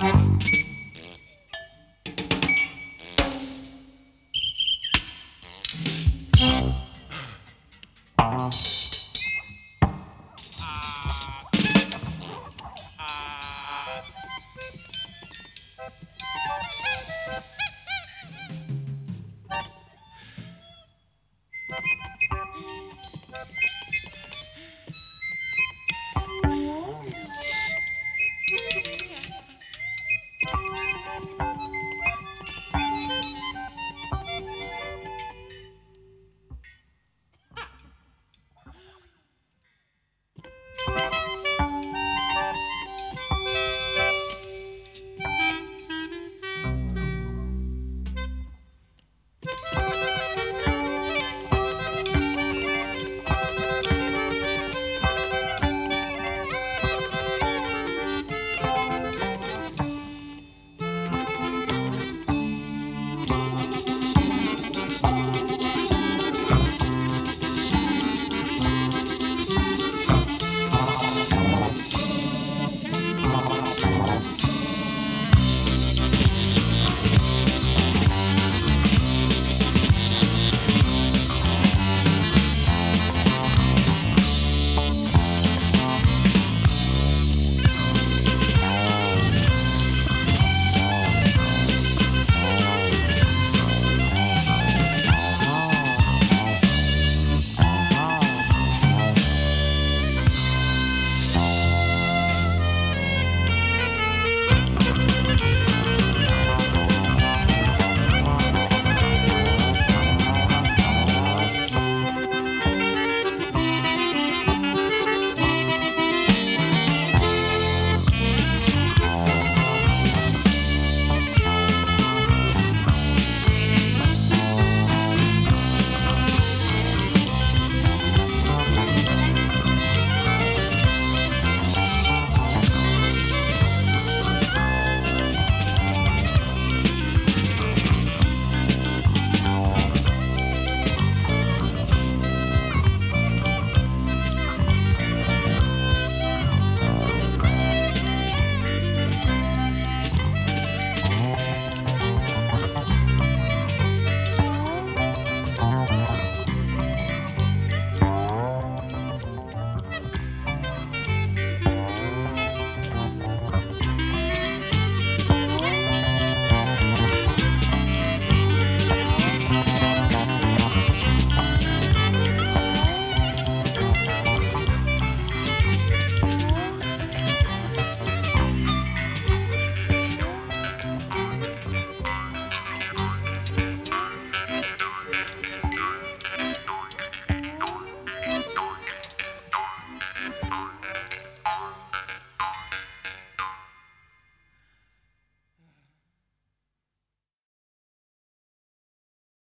Bye.